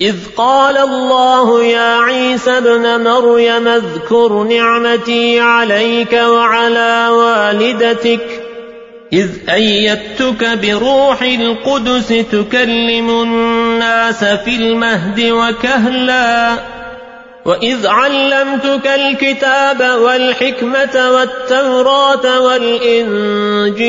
إذ قال الله يا عيسى ابن مريم اذكر نعمتي عليك وعلى والدتك. إذ أيدتك بروح القدس تكلم الناس في المهد وكهلا. وإذ علمتك الكتاب والحكمة والتوراة والإنجيل.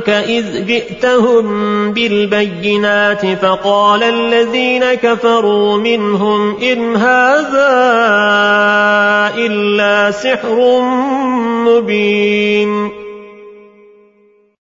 عنك إذ جئتهم بالبينات فقال الذين كفروا منهم إن هذا إلا سحر مبين